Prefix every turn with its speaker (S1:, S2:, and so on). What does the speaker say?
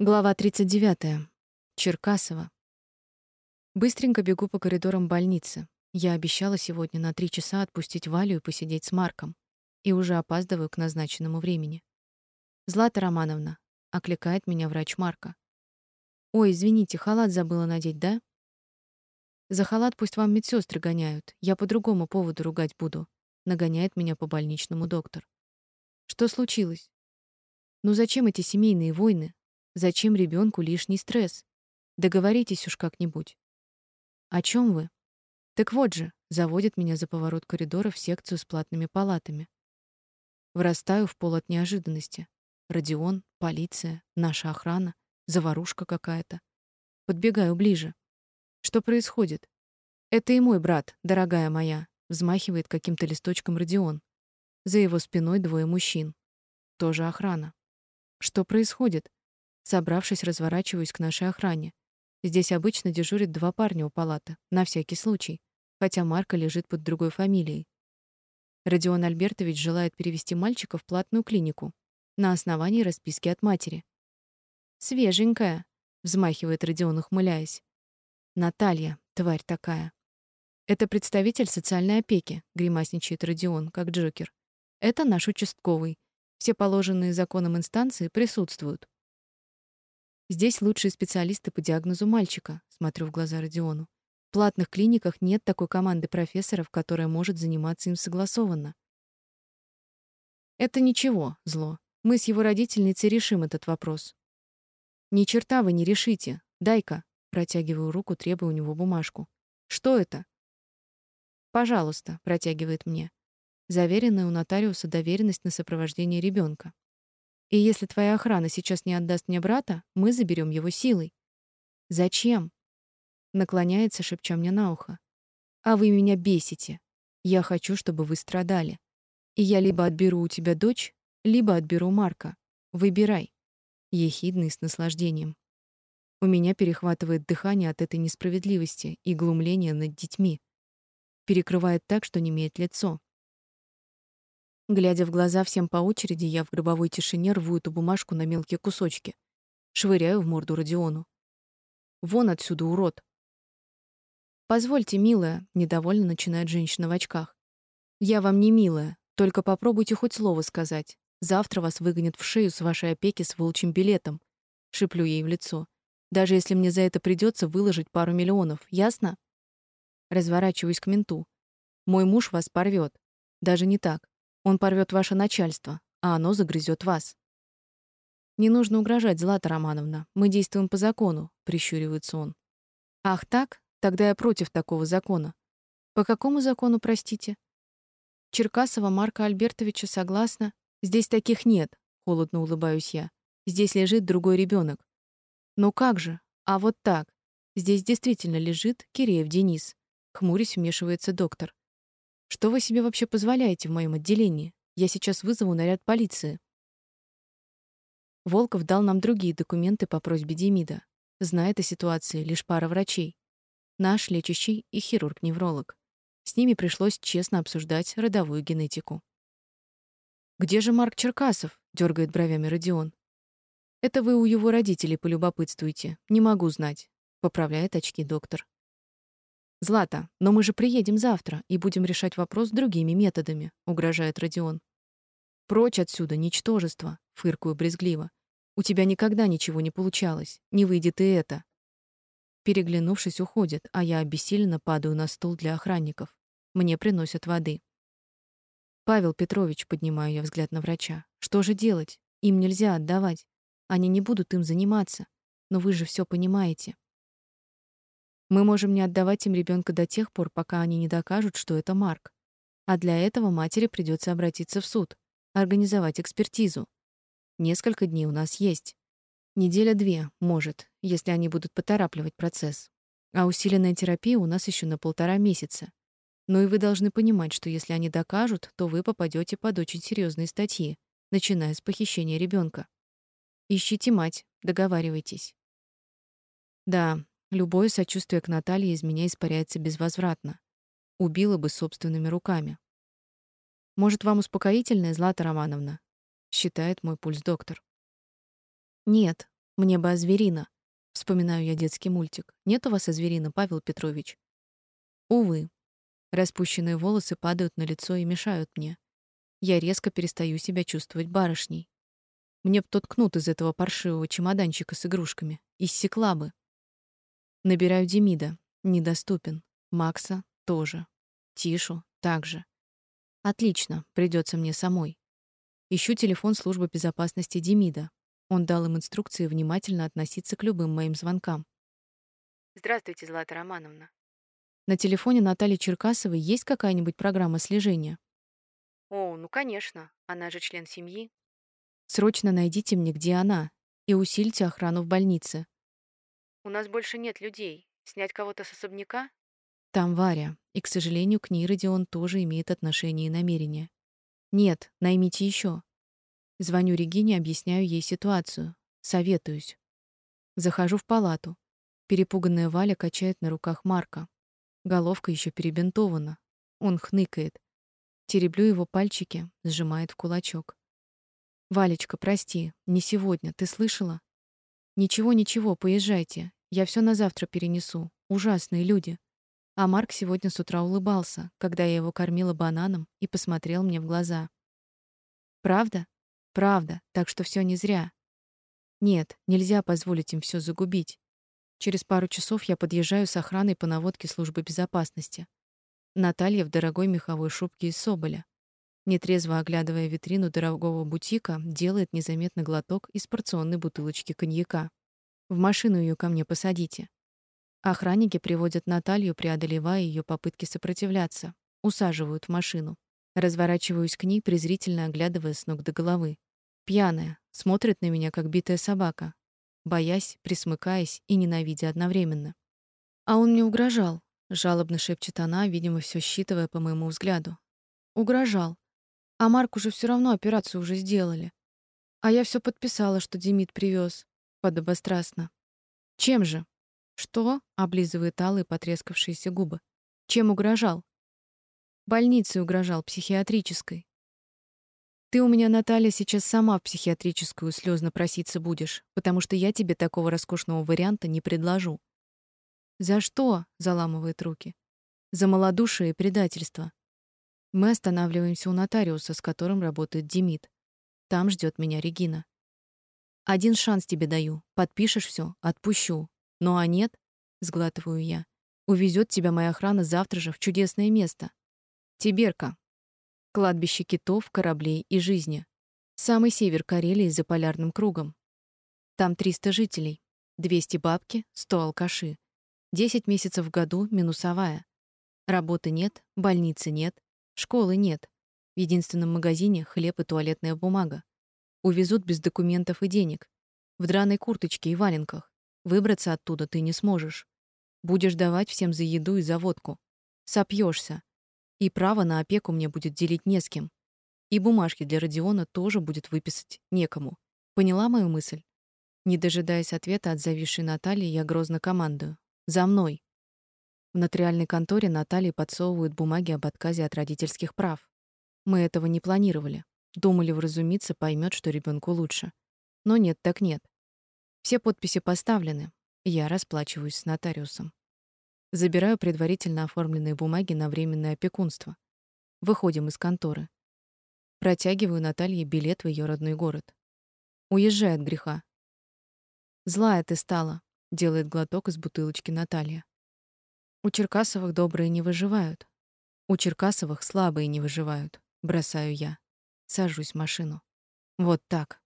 S1: Глава 39. Черкасова. Быстренько бегу по коридорам больницы. Я обещала сегодня на три часа отпустить Валю и посидеть с Марком. И уже опаздываю к назначенному времени. «Злата Романовна», — окликает меня врач Марка. «Ой, извините, халат забыла надеть, да?» «За халат пусть вам медсестры гоняют. Я по другому поводу ругать буду», — нагоняет меня по больничному доктор. «Что случилось?» «Ну зачем эти семейные войны? Зачем ребенку лишний стресс? Договоритесь уж как-нибудь. О чем вы? Так вот же, заводит меня за поворот коридора в секцию с платными палатами. Врастаю в пол от неожиданности. Родион, полиция, наша охрана, заварушка какая-то. Подбегаю ближе. Что происходит? Это и мой брат, дорогая моя, взмахивает каким-то листочком Родион. За его спиной двое мужчин. Тоже охрана. Что происходит? Собравшись, разворачиваюсь к нашей охране. Здесь обычно дежурят два парня у палаты, на всякий случай, хотя Марка лежит под другой фамилией. Родион Альбертович желает перевести мальчика в платную клинику на основании расписки от матери. «Свеженькая», — взмахивает Родион, ухмыляясь. «Наталья, тварь такая». «Это представитель социальной опеки», — гримасничает Родион, как Джокер. «Это наш участковый. Все положенные законом инстанции присутствуют. Здесь лучшие специалисты по диагнозу мальчика, смотрю в глаза Родиону. В платных клиниках нет такой команды профессоров, которая может заниматься им согласованно. Это ничего, зло. Мы с его родительницей решим этот вопрос. Ни черта вы не решите. Дай-ка, протягиваю руку, требуя у него бумажку. Что это? Пожалуйста, протягивает мне. Заверенная у нотариуса доверенность на сопровождение ребенка. И если твоя охрана сейчас не отдаст мне брата, мы заберем его силой. Зачем? Наклоняется, шепча мне на ухо. А вы меня бесите. Я хочу, чтобы вы страдали. И я либо отберу у тебя дочь, либо отберу Марка. Выбирай. Ехидный с наслаждением. У меня перехватывает дыхание от этой несправедливости и глумления над детьми. Перекрывает так, что не имеет лицо. Глядя в глаза всем по очереди, я в гробовой тишине рву эту бумажку на мелкие кусочки. Швыряю в морду Родиону. «Вон отсюда, урод!» «Позвольте, милая», — недовольно начинает женщина в очках. «Я вам не милая, только попробуйте хоть слово сказать. Завтра вас выгонят в шею с вашей опеки с волчьим билетом», — шиплю ей в лицо. «Даже если мне за это придется выложить пару миллионов, ясно?» Разворачиваюсь к менту. «Мой муж вас порвет. Даже не так. Он порвет ваше начальство, а оно загрызет вас. Не нужно угрожать, Злата Романовна. Мы действуем по закону, прищуривается он. Ах, так? Тогда я против такого закона. По какому закону, простите? Черкасова Марка Альбертовича согласна. Здесь таких нет, холодно улыбаюсь я. Здесь лежит другой ребенок. Ну как же? А вот так. Здесь действительно лежит Киреев Денис. Хмурясь, вмешивается доктор. Что вы себе вообще позволяете в моем отделении? Я сейчас вызову наряд полиции. Волков дал нам другие документы по просьбе Демида. Знает о ситуации лишь пара врачей. Наш лечащий и хирург-невролог. С ними пришлось честно обсуждать родовую генетику. «Где же Марк Черкасов?» — дергает бровями Родион. «Это вы у его родителей полюбопытствуете. Не могу знать», — поправляет очки доктор. Злата, но мы же приедем завтра и будем решать вопрос другими методами, угрожает Родион. Прочь отсюда, ничтожество, фыркую брезгливо. У тебя никогда ничего не получалось. Не выйдет и это. Переглянувшись, уходит, а я обессиленно падаю на стул для охранников. Мне приносят воды. Павел Петрович, поднимаю я взгляд на врача. Что же делать? Им нельзя отдавать. Они не будут им заниматься. Но вы же все понимаете. Мы можем не отдавать им ребенка до тех пор, пока они не докажут, что это Марк. А для этого матери придется обратиться в суд, организовать экспертизу. Несколько дней у нас есть. Неделя-две, может, если они будут поторапливать процесс. А усиленная терапия у нас еще на полтора месяца. Но и вы должны понимать, что если они докажут, то вы попадете под очень серьезные статьи, начиная с похищения ребенка. Ищите мать, договаривайтесь. Да, Любое сочувствие к Наталье из меня испаряется безвозвратно. Убила бы собственными руками. Может, вам успокоительное, Злата Романовна? Считает мой пульс доктор. Нет, Мне бы Азверина. Вспоминаю я детский мультик. Нет у вас Азверина, Павел Петрович? Увы. Распущенные волосы падают на лицо и мешают мне. Я резко перестаю себя чувствовать барышней. Мне б тот кнут из этого паршивого чемоданчика с игрушками. Иссекла бы. Набираю Демида. Недоступен. Макса тоже. Тишу также. Отлично, придется мне самой. Ищу телефон службы безопасности Демида. Он дал им инструкции внимательно относиться к любым моим звонкам.
S2: Здравствуйте, Злата Романовна.
S1: На телефоне Натальи Черкасовой есть какая-нибудь программа слежения?
S2: О, ну, конечно. Она же член семьи.
S1: Срочно найдите мне, где она, и усильте охрану в больнице.
S2: У нас больше нет людей. Снять кого-то с особняка?
S1: Там Варя, и, к сожалению, к ней Родион тоже имеет отношение и намерение. Нет, наймите еще. Звоню Регине, объясняю ей ситуацию, советуюсь. Захожу в палату. Перепуганная Валя качает на руках Марка. Головка еще перебинтована. Он хныкает. Тереблю его пальчики, сжимает в кулачок. Валечка, прости, не сегодня, ты слышала? Ничего, ничего, поезжайте. Я все на завтра перенесу. Ужасные люди. А Марк сегодня с утра улыбался, когда я его кормила бананом и посмотрел мне в глаза. Правда? Правда, так что все не зря. Нет, нельзя позволить им все загубить. Через пару часов я подъезжаю с охраной по наводке службы безопасности. Наталья в дорогой меховой шубке из соболя. Нетрезво оглядывая витрину дорогого бутика, делает незаметно глоток из порционной бутылочки коньяка. В машину ее ко мне посадите. Охранники приводят Наталью, преодолевая ее попытки сопротивляться, усаживают в машину. Разворачиваюсь к ней, презрительно оглядывая с ног до головы. Пьяная, смотрит на меня как битая собака, боясь, присмыкаясь и ненавидя одновременно. А он мне угрожал, жалобно шепчет она, видимо, все считывая по моему взгляду. Угрожал. А Марк уже все равно операцию уже сделали. А я все подписала, что Демид привез, подобострастно. Чем же? Что? облизывает алые потрескавшиеся губы. Чем угрожал? Больницей угрожал, психиатрической. Ты у меня, Наталья, сейчас сама в психиатрическую слезно проситься будешь, потому что я тебе такого роскошного варианта не предложу. За что? заламывает руки. За малодушие и предательство. Мы останавливаемся у нотариуса, с которым работает Демид. Там ждет меня Регина. Один шанс тебе даю. Подпишешь все, отпущу. Ну а нет, сглатываю я. Увезет тебя моя охрана завтра же в чудесное место. Тиберка. Кладбище китов, кораблей и жизни. Самый север Карелии за полярным кругом. Там 300 жителей, 200 бабки, 100 алкаши. 10 месяцев в году минусовая. Работы нет, больницы нет, школы нет. В единственном магазине хлеб и туалетная бумага. Увезут без документов и денег. В драной курточке и валенках. Выбраться оттуда ты не сможешь. Будешь давать всем за еду и за водку. Сопьешься. И право на опеку мне будет делить не с кем. И бумажки для Родиона тоже будет выписать некому. Поняла мою мысль? Не дожидаясь ответа от зависшей Натальи, я грозно командую: "За мной!" В нотариальной конторе Наталье подсовывают бумаги об отказе от родительских прав. Мы этого не планировали. Думали, вразумиться поймет, что ребенку лучше. Но нет, так нет. Все подписи поставлены. Я расплачиваюсь с нотариусом. Забираю предварительно оформленные бумаги на временное опекунство. Выходим из конторы. Протягиваю Наталье билет в ее родной город. Уезжай от греха. Злая ты стала, делает глоток из бутылочки Наталья. У Черкасовых добрые не выживают. У Черкасовых слабые не выживают, бросаю я. Сажусь в машину. Вот так.